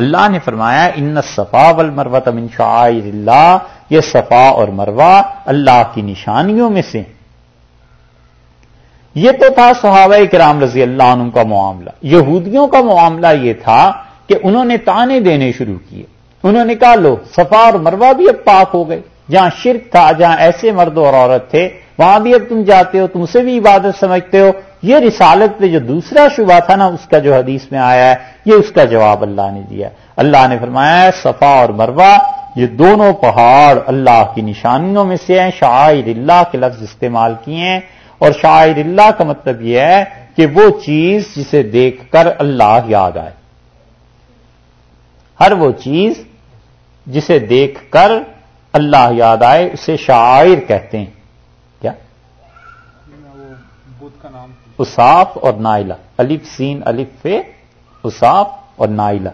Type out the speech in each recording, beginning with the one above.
اللہ نے فرمایا، ان صفا ول مروت من شعائر اللہ. یہ صفا اور مروا اللہ کی نشانیوں میں سے یہ تو تھا صحابہ کرام رضی اللہ عنہ کا معاملہ. یہودیوں کا معاملہ یہ تھا کہ انہوں نے تانے دینے شروع کیے. انہوں نے کہا، لو، صفا اور مروا بھی اب پاک ہو گئے. جہاں شرک تھا، جہاں ایسے مرد اور عورت تھے وہاں بھی اب تم جاتے ہو، تم اسے بھی عبادت سمجھتے ہو۔ یہ رسالت پہ جو دوسرا شبہ تھا نا، اس کا جو حدیث میں آیا ہے، یہ اس کا جواب اللہ نے دیا۔ اللہ نے فرمایا ہے، صفا اور مروا یہ دونوں پہاڑ اللہ کی نشانیوں میں سے ہیں۔ شاعر اللہ کے لفظ استعمال کیے ہیں۔ اور شاعر اللہ کا مطلب یہ ہے کہ وہ چیز جسے دیکھ کر اللہ یاد آئے۔ ہر وہ چیز جسے دیکھ کر اللہ یاد آئے، اسے شاعر کہتے ہیں کیا اصاف اور نائلہ۔ الف سین، الف فے اصاف اور نائلہ۔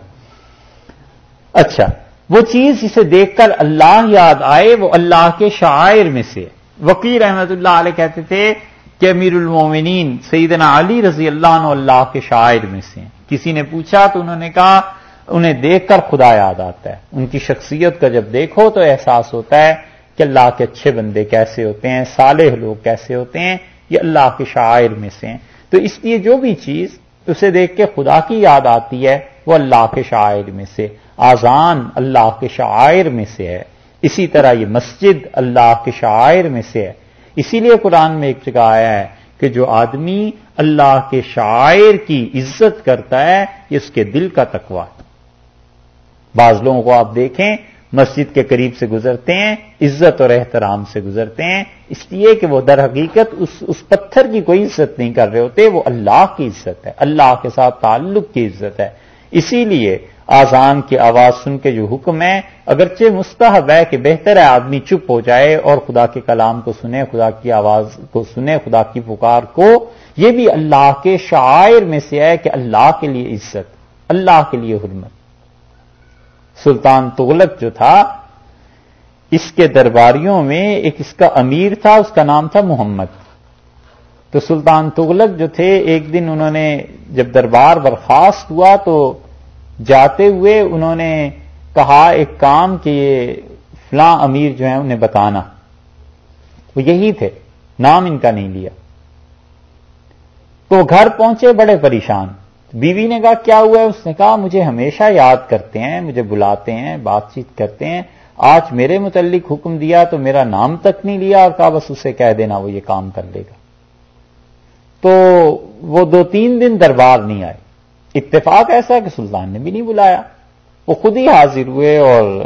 اچھا وہ چیز جسے دیکھ کر اللہ یاد آئے، وہ اللہ کے شاعر میں سے۔ وکیل احمد اللہ علیہ کہتے تھے کہ امیر المومنین سیدنا علی رضی اللہ عنہ اللہ کے شاعر میں سے کسی نے پوچھا تو انہوں نے کہا، انہیں دیکھ کر خدا یاد آتا ہے۔ ان کی شخصیت کا جب دیکھو تو احساس ہوتا ہے کہ اللہ کے اچھے بندے کیسے ہوتے ہیں، صالح لوگ کیسے ہوتے ہیں۔ یہ اللہ کے شاعر میں سے ہیں۔ تو اس لیے جو بھی چیز اسے دیکھ کے خدا کی یاد آتی ہے، وہ اللہ کے شاعر میں سے آزان اللہ کے شاعر میں سے ہے۔ اسی طرح یہ مسجد اللہ کے شاعر میں سے ہے۔ اسی لیے قرآن میں ایک جگہ آیا ہے کہ جو آدمی اللہ کے شاعر کی عزت کرتا ہے، یہ اس کے دل کا تقوا بعض لوگوں کو آپ دیکھیں مسجد کے قریب سے گزرتے ہیں، عزت اور احترام سے گزرتے ہیں، اس لیے کہ وہ در حقیقت اس اس پتھر کی کوئی عزت نہیں کر رہے ہوتے، وہ اللہ کی عزت ہے، اللہ کے ساتھ تعلق کی عزت ہے۔ اسی لیے آزان کی آواز سن کے جو حکم ہے، اگرچہ مستحب ہے کہ بہتر ہے آدمی چپ ہو جائے اور خدا کے کلام کو سنے، خدا کی آواز کو سنے، خدا کی پکار کو، یہ بھی اللہ کے شاعر میں سے ہے کہ اللہ کے لیے عزت، اللہ کے لیے حرمت۔ سلطان تغلق جو تھا، اس کے درباریوں میں ایک اس کا امیر تھا، اس کا نام تھا محمد۔ تو سلطان تغلق جو تھے، ایک دن انہوں نے جب دربار برخاست ہوا تو جاتے ہوئے انہوں نے کہا ایک کام کہ یہ فلاں امیر جو ہیں، انہیں بتانا۔ وہ یہی تھے، نام ان کا نہیں لیا۔ تو گھر پہنچے، بڑے پریشان۔ بیوی نے کہا، کیا ہوا ہے؟ اس نے کہا، مجھے ہمیشہ یاد کرتے ہیں، مجھے بلاتے ہیں، بات چیت کرتے ہیں۔ آج میرے متعلق حکم دیا تو میرا نام تک نہیں لیا اور کہا، بس اسے کہہ دینا، وہ یہ کام کر لے گا۔ تو وہ دو تین دن دربار نہیں آئے۔ اتفاق ایسا کہ سلطان نے بھی نہیں بلایا۔ وہ خود ہی حاضر ہوئے اور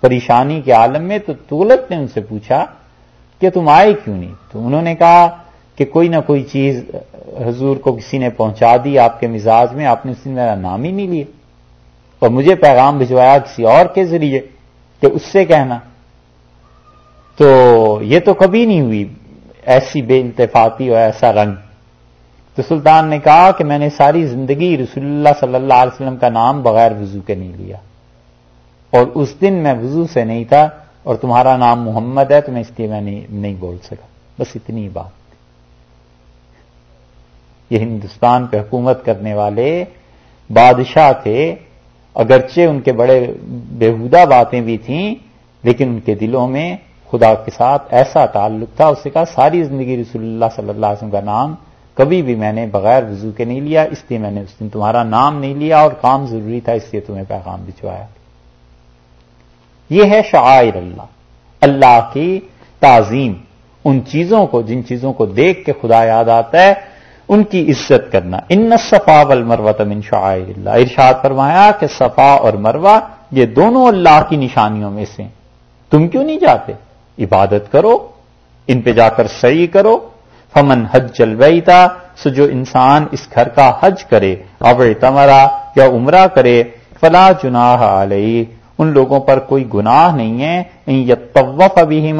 پریشانی کے عالم میں تو تولت نے ان سے پوچھا کہ تم آئے کیوں نہیں؟ تو انہوں نے کہا کہ کوئی نہ کوئی چیز حضور کو کسی نے پہنچا دی، آپ کے مزاج میں آپ نے اس دن میرا نام ہی نہیں لیا۔ اور مجھے پیغام بھجوایا کسی اور کے ذریعے کہ اس سے کہنا۔ تو یہ تو کبھی نہیں ہوئی ایسی بے التفاتی اور ایسا رنگ۔ تو سلطان نے کہا کہ میں نے ساری زندگی رسول اللہ صلی اللہ علیہ وسلم کا نام بغیر وضو کے نہیں لیا۔ اور اس دن میں وضو سے نہیں تھا اور تمہارا نام محمد ہے تو میں اس لیے میں نہیں بول سکا۔ بس اتنی بات۔ یہ ہندوستان پہ حکومت کرنے والے بادشاہ تھے، اگرچہ ان کے بڑے بےحودہ باتیں بھی تھیں، لیکن ان کے دلوں میں خدا کے ساتھ ایسا تعلق تھا، اس سے کہا، ساری زندگی رسول اللہ صلی اللہ علیہ وسلم کا نام کبھی بھی میں نے بغیر وضو کے نہیں لیا، اس لیے میں نے اس دن تمہارا نام نہیں لیا اور کام ضروری تھا، اس لیے تمہیں پیغام بھجوایا۔ یہ ہے شعائر اللہ اللہ کی تعظیم، ان چیزوں کو، جن چیزوں کو دیکھ کے خدا یاد آتا ہے ان کی عزت کرنا۔ ان صفا و من شعائر اللہ ارشاد فرمایا کہ صفا اور مروا یہ دونوں اللہ کی نشانیوں میں سے تم کیوں نہیں جاتے؟ عبادت کرو، ان پہ جا کر صحیح کرو۔ فمن حج جلوئی تھا سو جو انسان اس گھر کا حج کرے، اب تمرا یا عمرہ کرے، فلا چناح علیہ۔ ان لوگوں پر کوئی گناہ نہیں ہے۔ طوف ابھی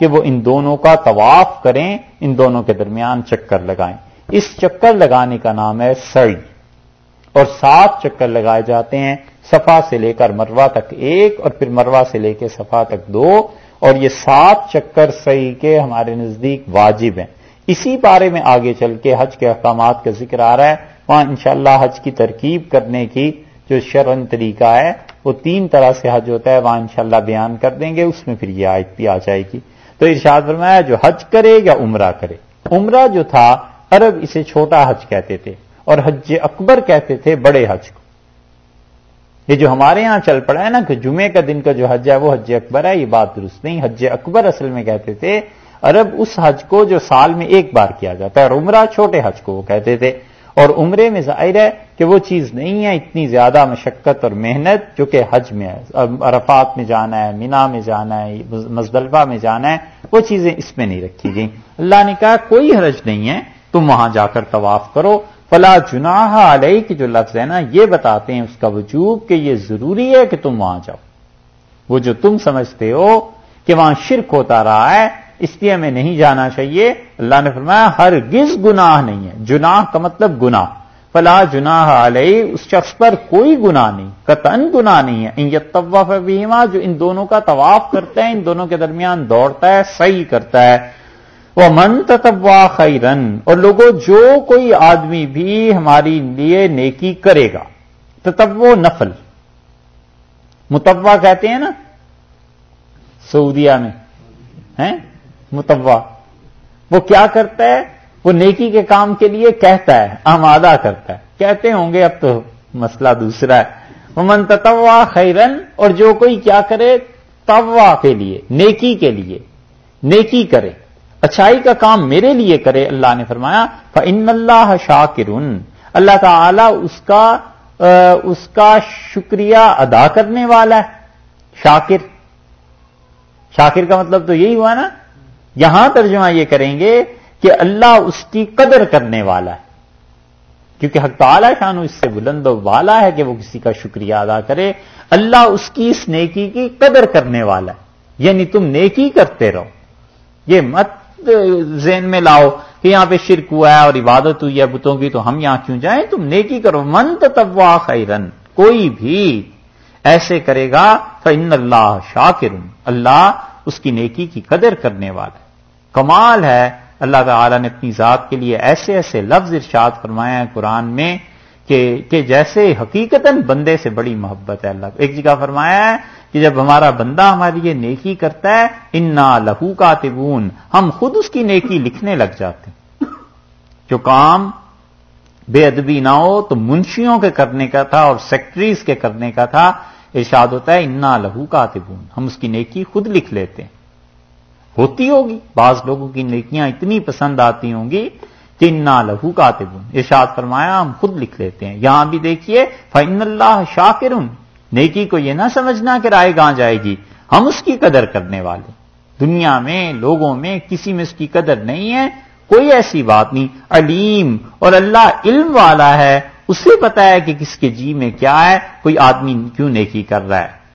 کہ وہ ان دونوں کا طواف کریں، ان دونوں کے درمیان چکر لگائیں۔ اس چکر لگانے کا نام ہے سڑی اور سات چکر لگائے جاتے ہیں صفا سے لے کر مروا تک ایک اور پھر مروا سے لے کے صفا تک دو اور یہ سات چکر سعی کے ہمارے نزدیک واجب ہیں۔ اسی بارے میں آگے چل کے حج کے احکامات کا ذکر آ رہا ہے۔ وہاں انشاءاللہ حج کی ترکیب کرنے کی جو شرن طریقہ ہے، وہ تین طرح سے حج ہوتا ہے۔ وہاں انشاءاللہ بیان کر دیں گے، اس میں پھر یہ آیت بھی آ جائے گی۔ تو ارشاد فرمایا، جو حج کرے یا عمرہ کرے۔ عمرہ جو تھا عرب اسے چھوٹا حج کہتے تھے اور حج اکبر کہتے تھے بڑے حج کو۔ یہ جو ہمارے ہاں چل پڑا ہے نا کہ جمعے کا دن کا جو حج ہے وہ حج اکبر ہے، یہ بات درست نہیں۔ حج اکبر اصل میں کہتے تھے عرب اس حج کو جو سال میں ایک بار کیا جاتا ہے۔ اور عمرہ چھوٹے حج کو وہ کہتے تھے۔ اور عمرے میں ظاہر ہے کہ وہ چیز نہیں ہے، اتنی زیادہ مشقت اور محنت جو کہ حج میں ہے۔ عرفات میں جانا ہے، مینا میں جانا ہے، مزدلفہ میں جانا ہے، وہ چیزیں اس میں نہیں رکھی گئیں۔ اللہ نے کہا کوئی حرج نہیں ہے۔ تم وہاں جا کر طواف کرو۔ فلا جناح علیہ کی جو لفظ ہے نا، یہ بتاتے ہیں اس کا وجوب کہ یہ ضروری ہے کہ تم وہاں جاؤ۔ وہ جو تم سمجھتے ہو کہ وہاں شرک ہوتا رہا ہے، اس لیے ہمیں نہیں جانا چاہیے۔ اللہ نے فرمایا ہر گز گناہ نہیں ہے۔ جناح کا مطلب گناہ۔ فلا جناح علیہ اس شخص پر کوئی گناہ نہیں قطن گناہ نہیں ہے۔ ان طواف بیما جو ان دونوں کا طواف کرتا ہے، ان دونوں کے درمیان دوڑتا ہے صحیح کرتا ہے۔ وہ من تتوا خیرن اور لوگوں جو کوئی آدمی بھی ہماری لیے نیکی کرے گا تتو نفل۔ متوا کہتے ہیں نا؟ سعودیہ میں، ہیں؟ متوا وہ کیا کرتا ہے؟ وہ نیکی کے کام کے لیے کہتا ہے، آمادہ کرتا ہے۔ کہتے ہوں گے اب تو مسئلہ دوسرا ہے۔ من تتوا خیرن اور جو کوئی کیا کرے؟ توا کے لیے، نیکی کے لیے، نیکی کرے۔ اچھائی کا کام میرے لیے کرے، اللہ نے فرمایا ان اللہ شاکر اللہ تعالی اس کا اس کا شکریہ ادا کرنے والا ہے۔ شاکر۔ شاکر کا مطلب تو یہی ہوا نا، یہاں ترجمہ یہ کریں گے کہ اللہ اس کی قدر کرنے والا ہے۔ کیونکہ حق تعالی شان اس سے بلند و والا ہے کہ وہ کسی کا شکریہ ادا کرے۔ اللہ اس کی اس نیکی کی قدر کرنے والا ہے۔ یعنی تم نیکی کرتے رہو۔ یہ مت ذہن میں لاؤ کہ یہاں پہ شرک ہوا ہے اور عبادت ہوئی ہے، بتوں کی، تو ہم یہاں کیوں جائیں؟ تم نیکی کرو۔ من تبوا خیرن، کوئی بھی ایسے کرے گا فن اللہ شاکر۔ اللہ اس کی نیکی کی قدر کرنے والا کمال ہے۔ اللہ تعالی نے اپنی ذات کے لیے ایسے ایسے لفظ ارشاد فرمایا ہے قرآن میں۔ کہ کہ جیسے حقیقت بندے سے بڑی محبت ہے اللہ ایک جی جگہ فرمایا ہے کہ جب ہمارا بندہ ہماری یہ نیکی کرتا ہے، انا لہو کا تبون ہم خود اس کی نیکی لکھنے لگ جاتے ہیں۔ جو کام بے ادبی نہ ہو، تو منشیوں کے کرنے کا تھا اور سیکٹریز کے کرنے کا تھا۔ ارشاد ہوتا ہے، انا لہو کا تبون ہم اس کی نیکی خود لکھ لیتے ہیں۔ ہوتی ہوگی، بعض لوگوں کی نیکیاں اتنی پسند آتی ہوں گی کہ انا لہو کا ارشاد فرمایا، ہم خود لکھ لیتے ہیں۔ یہاں بھی دیکھیے فن اللہ شاکر نیکی کو یہ نہ سمجھنا کہ رائے گاں جائے گی۔ ہم اس کی قدر کرنے والے۔ دنیا میں، لوگوں میں کسی میں اس کی قدر نہیں ہے۔ کوئی ایسی بات نہیں۔ علیم اور اللہ علم والا ہے۔ اسے پتا ہے کہ کس کے جی میں کیا ہے۔ کوئی آدمی کیوں نیکی کر رہا ہے؟